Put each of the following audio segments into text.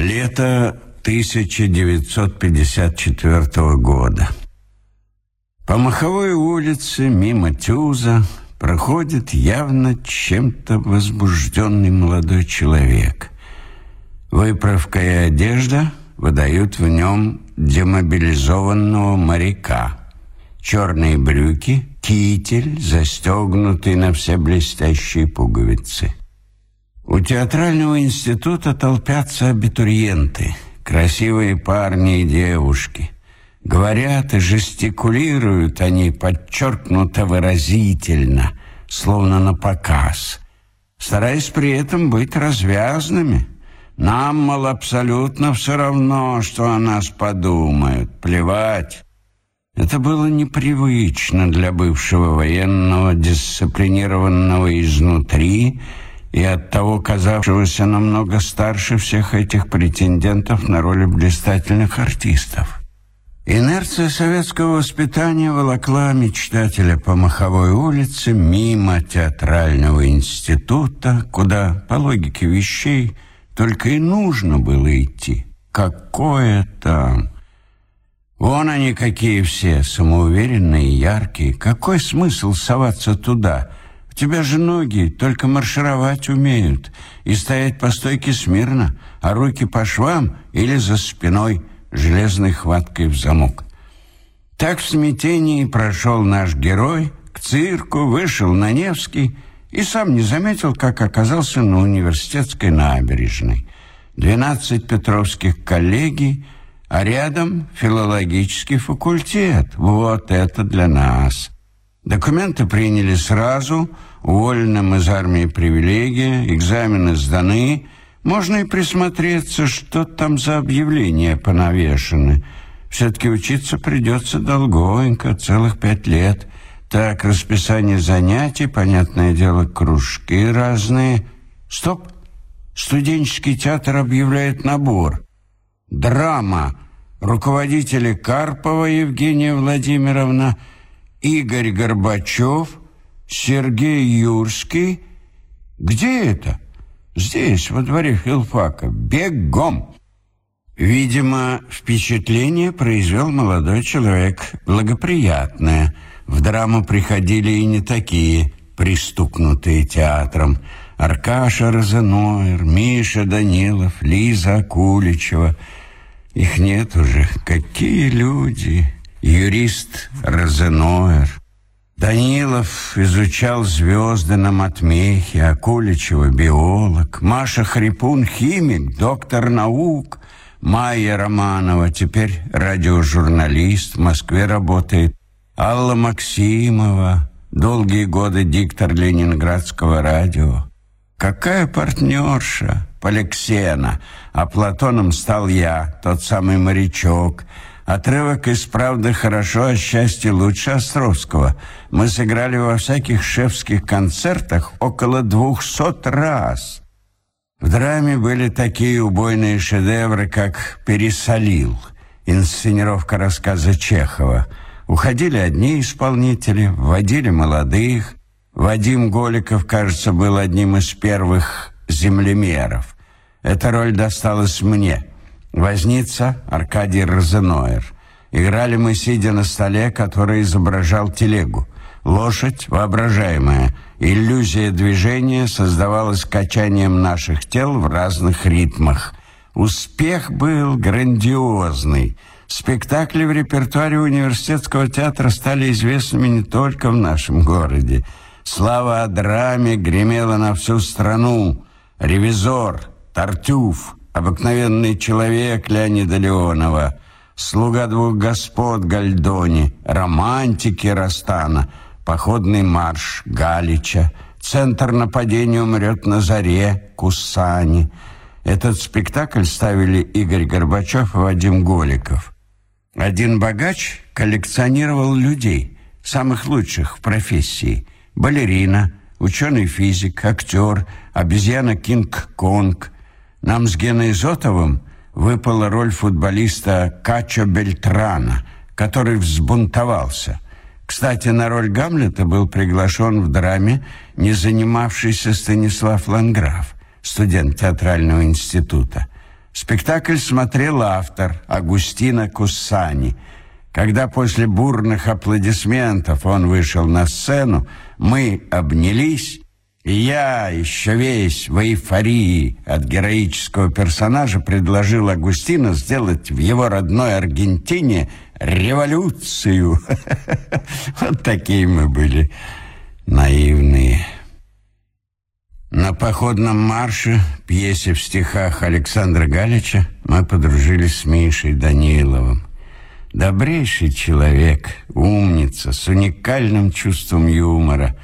Лето 1954 года. По Маховой улице мимо Тюза проходит явно чем-то возбужденный молодой человек. Выправка и одежда выдают в нем демобилизованного моряка. Черные брюки, китель, застегнутый на все блестящие пуговицы. У театрального института толпятся абитуриенты, красивые парни и девушки. Говорят и жестикулируют они подчеркнуто выразительно, словно на показ, стараясь при этом быть развязными. Нам, мол, абсолютно все равно, что о нас подумают, плевать. Это было непривычно для бывшего военного, дисциплинированного изнутри, и оттого казавшегося намного старше всех этих претендентов на роли блистательных артистов. Инерция советского воспитания волокла мечтателя по Маховой улице мимо театрального института, куда, по логике вещей, только и нужно было идти. Какое там... Вон они какие все, самоуверенные яркие. Какой смысл соваться туда — у тебя же ноги только маршировать умеют и стоять по стойке смирно, а руки по швам или за спиной железной хваткой в замок. Так в смятении прошел наш герой к цирку, вышел на Невский и сам не заметил, как оказался на университетской набережной. Двенадцать петровских коллегий, а рядом филологический факультет. Вот это для нас. Документы приняли сразу, уволенным из армии привилегия, экзамены сданы. Можно и присмотреться, что там за объявления понавешены. Все-таки учиться придется долгонько, целых пять лет. Так, расписание занятий, понятное дело, кружки разные. Стоп! Студенческий театр объявляет набор. Драма. Руководители Карпова Евгения Владимировна – Игорь Горбачев, Сергей Юрский. Где это? Здесь, во дворе филфака. Бегом! Видимо, впечатление произвел молодой человек, благоприятное. В драму приходили и не такие, пристукнутые театром. Аркаша Розенойер, Миша Данилов, Лиза Акуличева. Их нет уже. Какие люди! Юрист Розенойер. Данилов изучал звезды на Матмехе, Акуличева – биолог, Маша Хрипун – химик, доктор наук, Майя Романова теперь радиожурналист, в Москве работает, Алла Максимова, долгие годы диктор Ленинградского радио. Какая партнерша, Поликсена, а Платоном стал я, тот самый морячок – Отрывок из «Правды хорошо, а счастье лучше» Островского. Мы сыграли во всяких шефских концертах около двухсот раз. В драме были такие убойные шедевры, как «Пересолил», инсценировка рассказа Чехова. Уходили одни исполнители, вводили молодых. Вадим Голиков, кажется, был одним из первых землемеров. Эта роль досталась мне – Возница Аркадий Розенойер. Играли мы, сидя на столе, который изображал телегу. Лошадь воображаемая. Иллюзия движения создавалась качанием наших тел в разных ритмах. Успех был грандиозный. Спектакли в репертуаре университетского театра стали известными не только в нашем городе. Слава о драме гремела на всю страну. «Ревизор», «Тартюф», обыкновенный человек Леонида Леонова, слуга двух господ Гальдони, романтики Растана, походный марш Галича, центр нападения умрет на заре Кусани. Этот спектакль ставили Игорь Горбачев и Вадим Голиков. Один богач коллекционировал людей, самых лучших в профессии. Балерина, ученый-физик, актер, обезьяна Кинг-Конг – нам с Геной Зотовым выпала роль футболиста Качо Бельтрана, который взбунтовался. Кстати, на роль Гамлета был приглашен в драме не занимавшийся Станислав Ланграф, студент театрального института. Спектакль смотрел автор Агустина Куссани. Когда после бурных аплодисментов он вышел на сцену, мы обнялись, и я, еще весь в эйфории от героического персонажа, предложил Агустину сделать в его родной Аргентине революцию. Вот такие мы были наивные. На походном марше, пьесе в стихах Александра Галича, мы подружились с Мишей Даниловым. Добрейший человек, умница, с уникальным чувством юмора.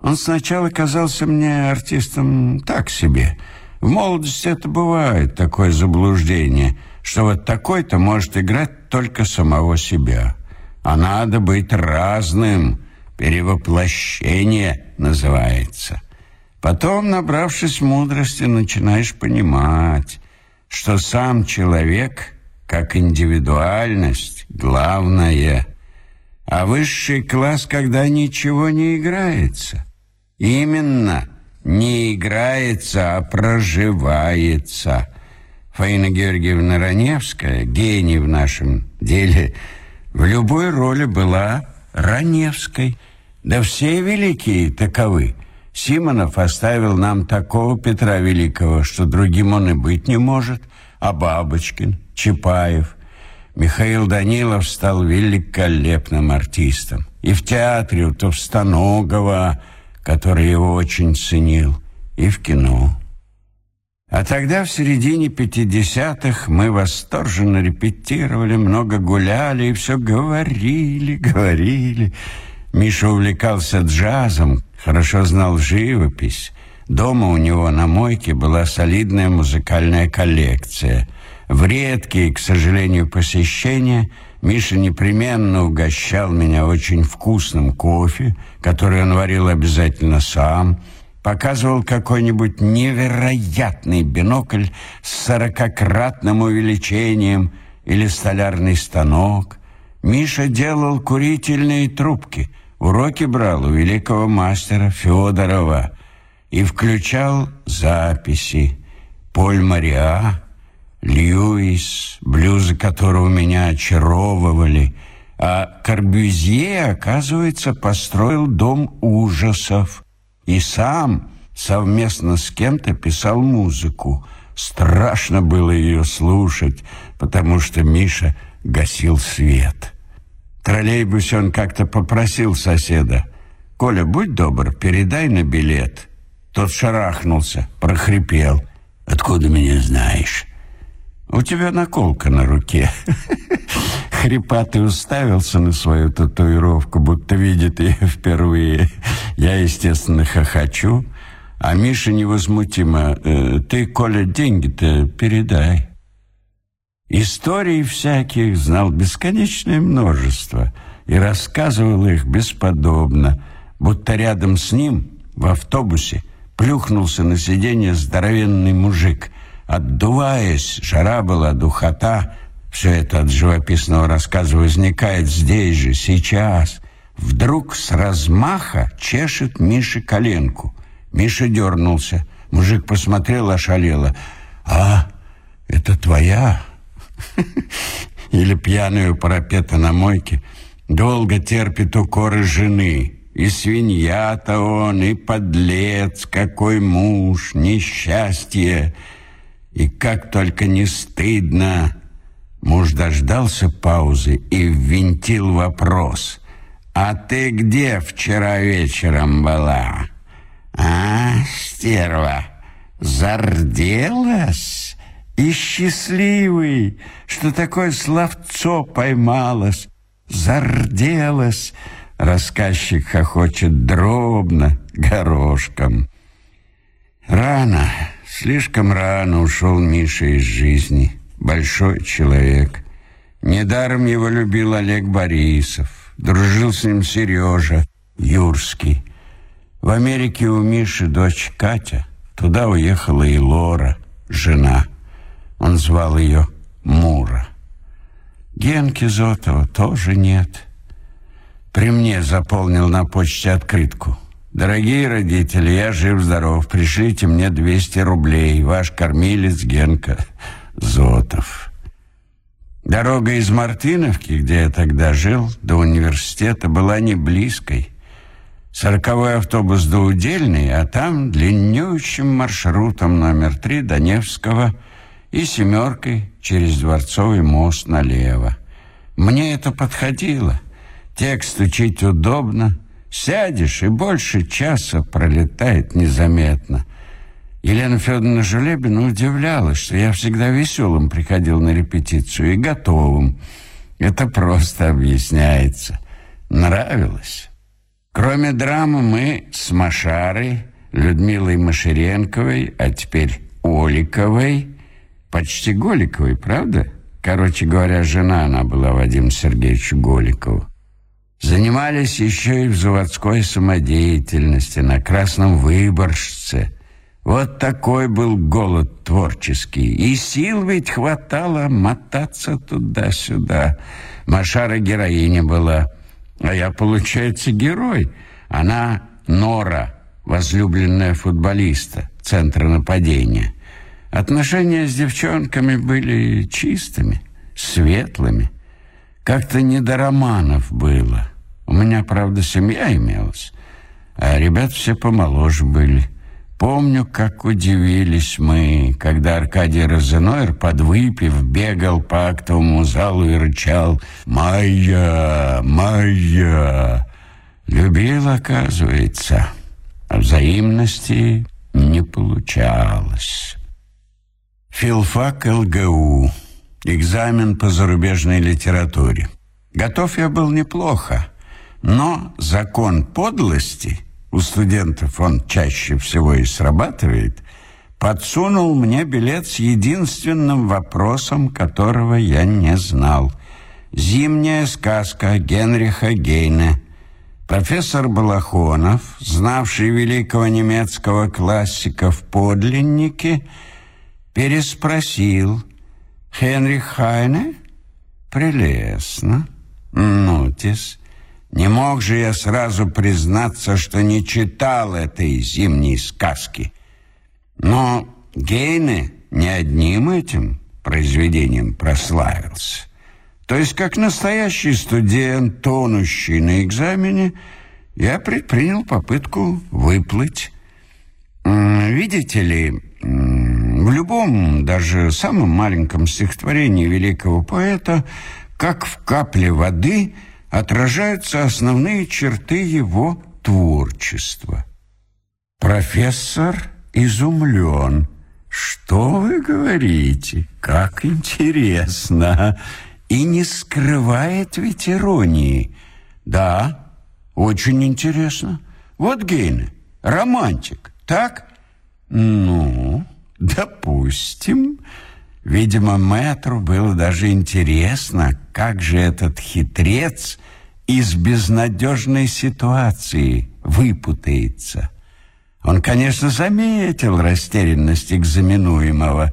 Он сначала казался мне артистом так себе. В молодости это бывает, такое заблуждение, что вот такой-то может играть только самого себя. А надо быть разным, перевоплощение называется. Потом, набравшись мудрости, начинаешь понимать, что сам человек, как индивидуальность, главное, а высший класс, когда ничего не играется. Именно не играется, а проживается. Фаина Георгиевна Раневская, гений в нашем деле, в любой роли была Раневской. Да все великие таковы – Симонов оставил нам такого Петра Великого, что другим он и быть не может, а Бабочкин, Чапаев. Михаил Данилов стал великолепным артистом. И в театре у Товстоногова, который его очень ценил, и в кино. А тогда, в середине 50-х, мы восторженно репетировали, много гуляли и все говорили, говорили. Миша увлекался джазом, хорошо знал живопись. Дома у него на мойке была солидная музыкальная коллекция. В редкие, к сожалению, посещения Миша непременно угощал меня очень вкусным кофе, который он варил обязательно сам, показывал какой-нибудь невероятный бинокль с сорокократным увеличением или столярный станок. Миша делал курительные трубки – Уроки брал у великого мастера Федорова и включал записи Поль Мариа, Льюис, блюзы которого меня очаровывали, а Корбюзье, оказывается, построил дом ужасов и сам совместно с кем-то писал музыку. Страшно было ее слушать, потому что Миша гасил свет троллейбусе он как-то попросил соседа. «Коля, будь добр, передай на билет». Тот шарахнулся, прохрипел. «Откуда меня знаешь?» «У тебя наколка на руке». Хрипатый уставился на свою татуировку, будто видит ее впервые. Я, естественно, хохочу, а Миша невозмутимо. «Э, «Ты, Коля, деньги-то передай». Историй всяких знал бесконечное множество и рассказывал их бесподобно, будто рядом с ним в автобусе плюхнулся на сиденье здоровенный мужик. Отдуваясь, жара была, духота, все это от живописного рассказа возникает здесь же, сейчас. Вдруг с размаха чешет Мише коленку. Миша дернулся. Мужик посмотрел, ошалело. «А, это твоя?» Или пьяную парапета на мойке долго терпит укоры жены. И свинья-то он, и подлец, какой муж, несчастье. И как только не стыдно. Муж дождался паузы и ввинтил вопрос. «А ты где вчера вечером была?» «А, стерва, зарделась?» И счастливый, что такое словцо поймалось, зарделось, рассказчик хохочет дробно, горошком. Рано, слишком рано ушел Миша из жизни, большой человек. Недаром его любил Олег Борисов, дружил с ним Сережа Юрский. В Америке у Миши дочь Катя, туда уехала и Лора, жена. Он звал ее Мура. Генки Зотова тоже нет. При мне заполнил на почте открытку. «Дорогие родители, я жив-здоров. Пришлите мне 200 рублей. Ваш кормилец Генка». Зотов. Дорога из Мартыновки, где я тогда жил, до университета была не близкой. Сороковой автобус до Удельной, а там длиннющим маршрутом номер три до Невского и семеркой через Дворцовый мост налево. Мне это подходило. Текст учить удобно. Сядешь, и больше часа пролетает незаметно. Елена Федоровна Желебина удивлялась, что я всегда веселым приходил на репетицию и готовым. Это просто объясняется. Нравилось. Кроме драмы мы с Машарой, Людмилой Машеренковой, а теперь Оликовой, почти Голиковой, правда? Короче говоря, жена она была Вадим Сергеевичу Голикову. Занимались еще и в заводской самодеятельности на Красном Выборжце – вот такой был голод творческий. И сил ведь хватало мотаться туда-сюда. Машара героиня была, а я, получается, герой. Она Нора, возлюбленная футболиста, центра нападения. Отношения с девчонками были чистыми, светлыми. Как-то не до романов было. У меня, правда, семья имелась, а ребят все помоложе были. Помню, как удивились мы, когда Аркадий Розенойр, подвыпив, бегал по актовому залу и рычал «Майя! Майя!» Любил, оказывается, а взаимности не получалось. Филфак ЛГУ. Экзамен по зарубежной литературе. Готов я был неплохо, но закон подлости — у студентов он чаще всего и срабатывает, подсунул мне билет с единственным вопросом, которого я не знал. «Зимняя сказка» Генриха Гейне. Профессор Балахонов, знавший великого немецкого классика в подлиннике, переспросил «Хенрих Хайне?» «Прелестно. Нутис». Не мог же я сразу признаться, что не читал этой зимней сказки. Но Гейне не одним этим произведением прославился. То есть, как настоящий студент, тонущий на экзамене, я предпринял попытку выплыть. Видите ли, в любом, даже самом маленьком стихотворении великого поэта, как в капле воды – отражаются основные черты его творчества. Профессор изумлен. «Что вы говорите? Как интересно!» И не скрывает ведь иронии. «Да, очень интересно. Вот Гейне, романтик, так?» «Ну, допустим...» Видимо, мэтру было даже интересно, как же этот хитрец из безнадежной ситуации выпутается. Он, конечно, заметил растерянность экзаменуемого.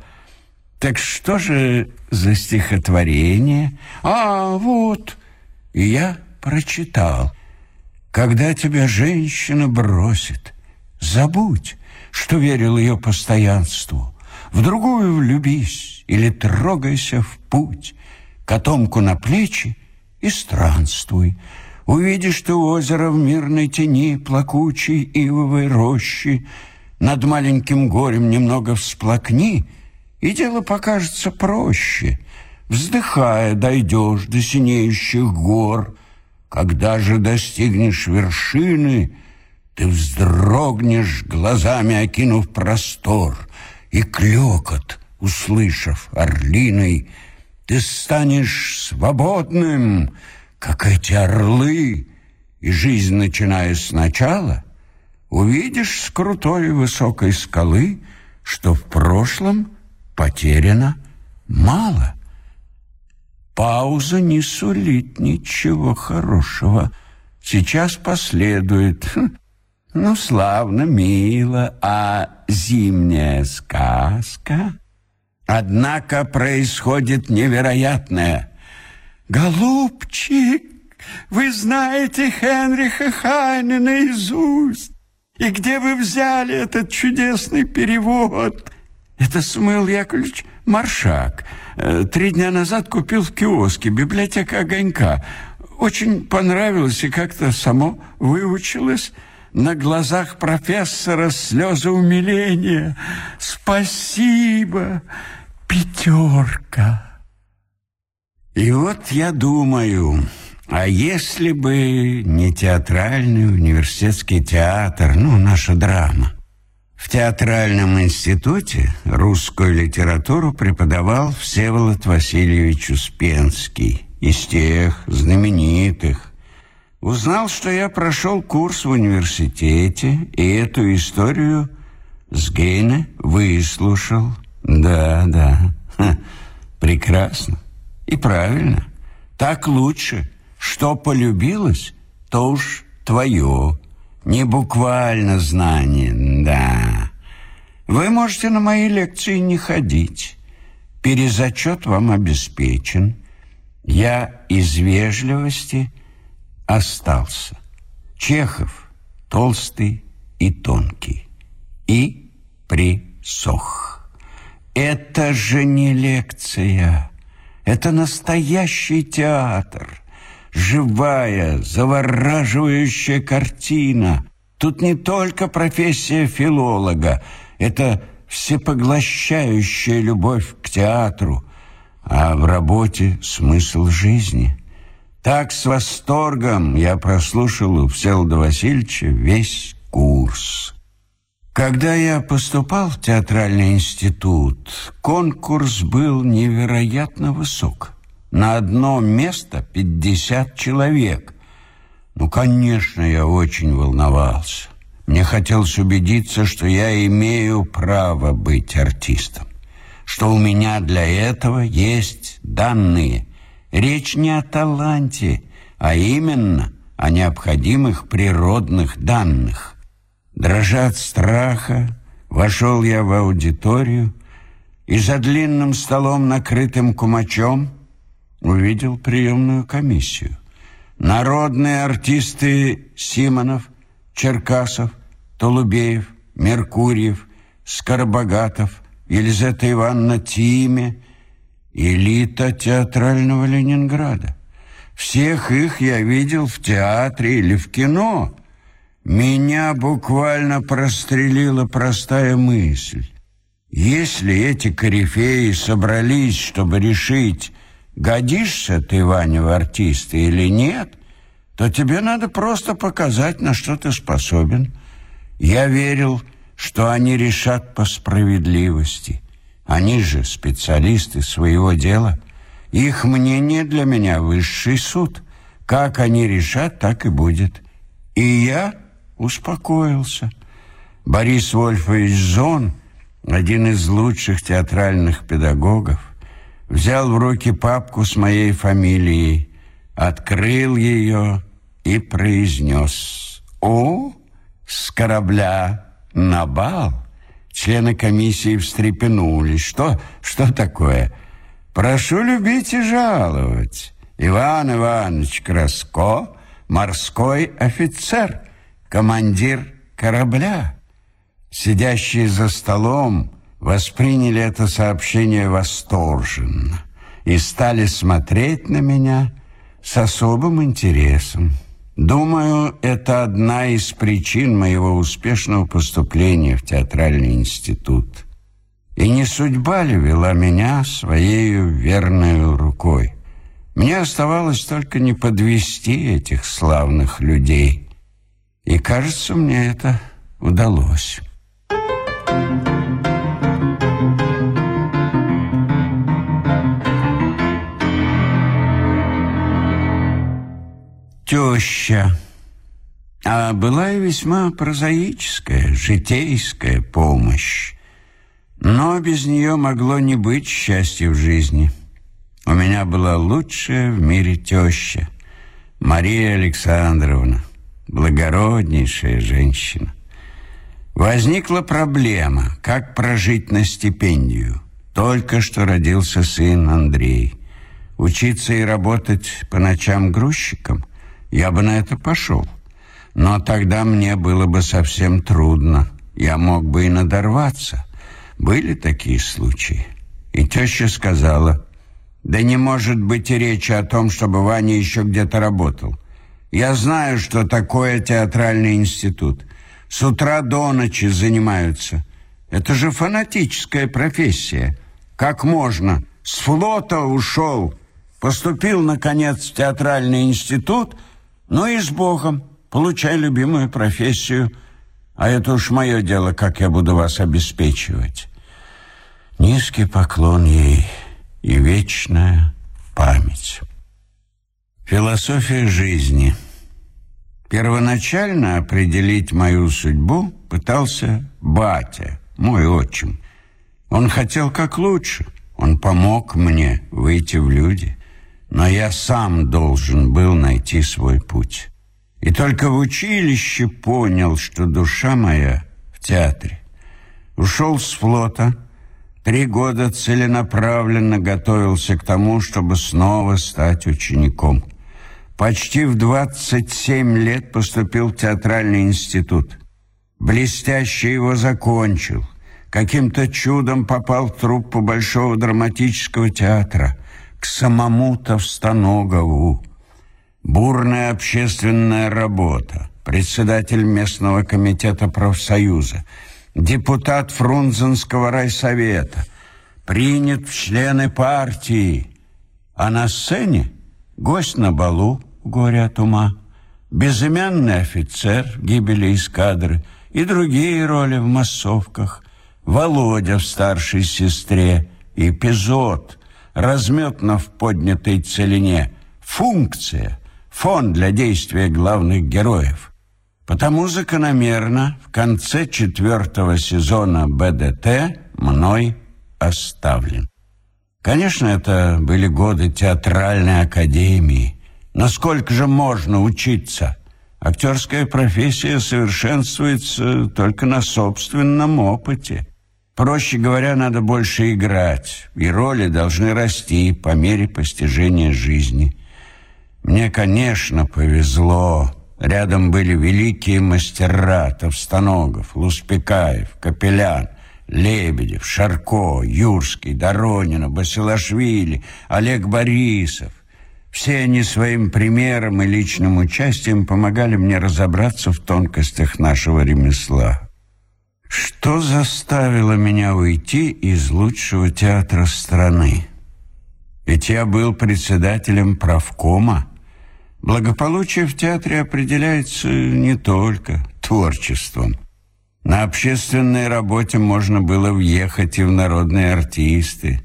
Так что же за стихотворение? А, вот, и я прочитал. Когда тебя женщина бросит, забудь, что верил ее постоянству. В другую влюбись, или трогайся в путь, котомку на плечи и странствуй. Увидишь ты озеро в мирной тени плакучей ивовой рощи, над маленьким горем немного всплакни, и дело покажется проще. Вздыхая, дойдешь до синеющих гор. Когда же достигнешь вершины, ты вздрогнешь, глазами окинув простор, и клёкот — услышав орлиной, ты станешь свободным, как эти орлы, и жизнь, начиная сначала, увидишь с крутой высокой скалы, что в прошлом потеряно мало. Пауза не сулит ничего хорошего. Сейчас последует. Хм, ну, славно, мило, а зимняя сказка... Однако происходит невероятное. «Голубчик, вы знаете Хенриха Хайне наизусть. И где вы взяли этот чудесный перевод?» «Это Самуил Яковлевич Маршак. Э, три дня назад купил в киоске библиотека огонька. Очень понравилось и как-то само выучилось. На глазах профессора слезы умиления. Спасибо, пятерка. И вот я думаю, а если бы не театральный университетский театр, ну, наша драма, в театральном институте русскую литературу преподавал Всеволод Васильевич Успенский, из тех знаменитых. Узнал, что я прошел курс в университете, и эту историю с Гейне выслушал. Да, да, Ха, прекрасно и правильно. Так лучше. Что полюбилось, то уж твое. Не буквально знание, да. Вы можете на мои лекции не ходить. Перезачет вам обеспечен. Я из вежливости остался. Чехов толстый и тонкий. И присох. Это же не лекция. Это настоящий театр живая, завораживающая картина. Тут не только профессия филолога, это всепоглощающая любовь к театру, а в работе смысл жизни. Так с восторгом я прослушал у Всеволода Васильевича весь курс. Когда я поступал в театральный институт, конкурс был невероятно высок. На одно место 50 человек. Ну, конечно, я очень волновался. Мне хотелось убедиться, что я имею право быть артистом. Что у меня для этого есть данные. Речь не о таланте, а именно о необходимых природных данных. Дрожа от страха, вошел я в аудиторию, и за длинным столом, накрытым кумачом, увидел приемную комиссию. Народные артисты Симонов, Черкасов, Толубеев, Меркурьев, Скоробогатов, Елизавета Ивановна Тиме, элита театрального Ленинграда. Всех их я видел в театре или в кино. Меня буквально прострелила простая мысль. Если эти корифеи собрались, чтобы решить, годишься ты, Ваня, в артисты или нет, то тебе надо просто показать, на что ты способен. Я верил, что они решат по справедливости. Они же специалисты своего дела. Их мнение для меня высший суд. Как они решат, так и будет. И я успокоился. Борис Вольфович Зон, один из лучших театральных педагогов, взял в руки папку с моей фамилией, открыл ее и произнес «О, с корабля на бал!» Члены комиссии встрепенулись. «Что, что такое?» «Прошу любить и жаловать. Иван Иванович Краско, морской офицер, командир корабля». Сидящие за столом восприняли это сообщение восторженно и стали смотреть на меня с особым интересом. Думаю, это одна из причин моего успешного поступления в театральный институт. И не судьба ли вела меня своей верной рукой? Мне оставалось только не подвести этих славных людей. И, кажется, мне это удалось. Теща. А была и весьма прозаическая, житейская помощь. Но без нее могло не быть счастья в жизни. У меня была лучшая в мире теща, Мария Александровна, благороднейшая женщина. Возникла проблема, как прожить на стипендию. Только что родился сын Андрей. Учиться и работать по ночам грузчиком – я бы на это пошел. Но тогда мне было бы совсем трудно. Я мог бы и надорваться. Были такие случаи. И теща сказала, да не может быть речи о том, чтобы Ваня еще где-то работал. Я знаю, что такое театральный институт. С утра до ночи занимаются. Это же фанатическая профессия. Как можно? С флота ушел, поступил, наконец, в театральный институт, ну и с Богом, получай любимую профессию. А это уж мое дело, как я буду вас обеспечивать. Низкий поклон ей и вечная память. Философия жизни. Первоначально определить мою судьбу пытался батя, мой отчим. Он хотел как лучше. Он помог мне выйти в люди. Но я сам должен был найти свой путь. И только в училище понял, что душа моя в театре. Ушел с флота, Три года целенаправленно готовился к тому, чтобы снова стать учеником. Почти в 27 лет поступил в театральный институт. Блестяще его закончил. Каким-то чудом попал в труппу Большого драматического театра к самому Товстоногову. Бурная общественная работа. Председатель местного комитета профсоюза – депутат Фрунзенского райсовета, принят в члены партии, а на сцене гость на балу «Горе от ума», безымянный офицер гибели эскадры и другие роли в массовках, Володя в старшей сестре, эпизод, разметно в поднятой целине, функция, фон для действия главных героев – Потому закономерно в конце четвертого сезона БДТ мной оставлен. Конечно, это были годы театральной академии. Но сколько же можно учиться? Актерская профессия совершенствуется только на собственном опыте. Проще говоря, надо больше играть, и роли должны расти по мере постижения жизни. Мне, конечно, повезло. Рядом были великие мастера Товстоногов, Луспекаев, Капелян, Лебедев, Шарко, Юрский, Доронина, Басилашвили, Олег Борисов. Все они своим примером и личным участием помогали мне разобраться в тонкостях нашего ремесла. Что заставило меня уйти из лучшего театра страны? Ведь я был председателем правкома, Благополучие в театре определяется не только творчеством. На общественной работе можно было въехать и в народные артисты.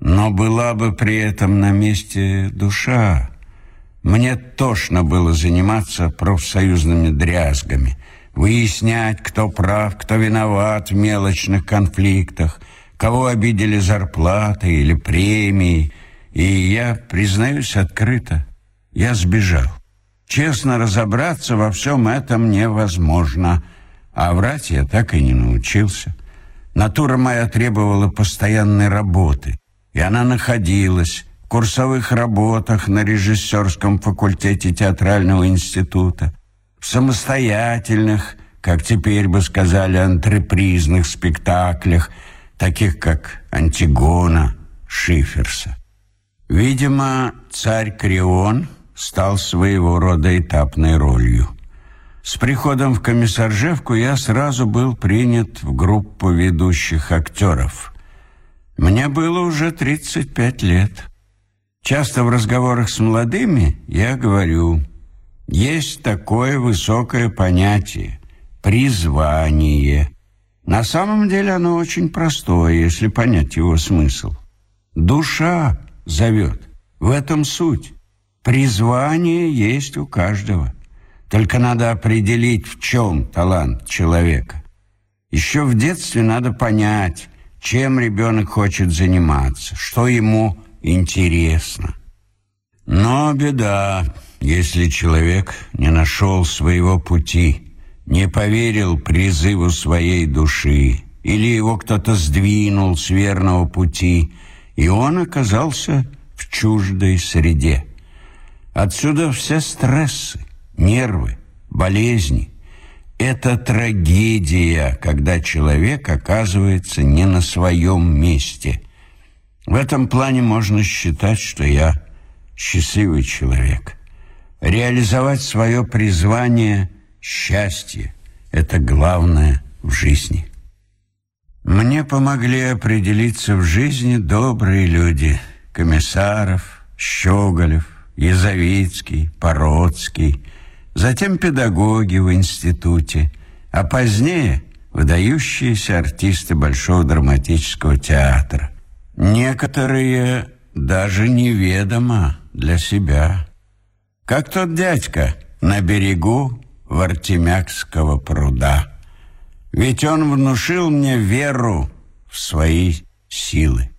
Но была бы при этом на месте душа. Мне тошно было заниматься профсоюзными дрязгами, выяснять, кто прав, кто виноват в мелочных конфликтах, кого обидели зарплатой или премией. И я, признаюсь открыто, я сбежал. Честно разобраться во всем этом невозможно, а врать я так и не научился. Натура моя требовала постоянной работы, и она находилась в курсовых работах на режиссерском факультете театрального института, самостоятельных, как теперь бы сказали, антрепризных спектаклях, таких как «Антигона» Шиферса. Видимо, царь Крион стал своего рода этапной ролью. С приходом в Комиссаржевку я сразу был принят в группу ведущих актеров. Мне было уже 35 лет. Часто в разговорах с молодыми я говорю, есть такое высокое понятие – призвание. На самом деле оно очень простое, если понять его смысл. Душа зовет, в этом суть. Призвание есть у каждого. Только надо определить, в чем талант человека. Еще в детстве надо понять, чем ребенок хочет заниматься, что ему интересно. Но беда, если человек не нашел своего пути, не поверил призыву своей души, или его кто-то сдвинул с верного пути, и он оказался в чуждой среде. Отсюда все стрессы, нервы, болезни. Это трагедия, когда человек оказывается не на своем месте. В этом плане можно считать, что я счастливый человек. Реализовать свое призвание – счастье – это главное в жизни. Мне помогли определиться в жизни добрые люди – Комиссаров, Щеголев, Язовицкий, Породский, затем педагоги в институте, а позднее выдающиеся артисты Большого драматического театра. Некоторые даже неведомо для себя. Как тот дядька на берегу Вартемякского пруда. Ведь он внушил мне веру в свои силы.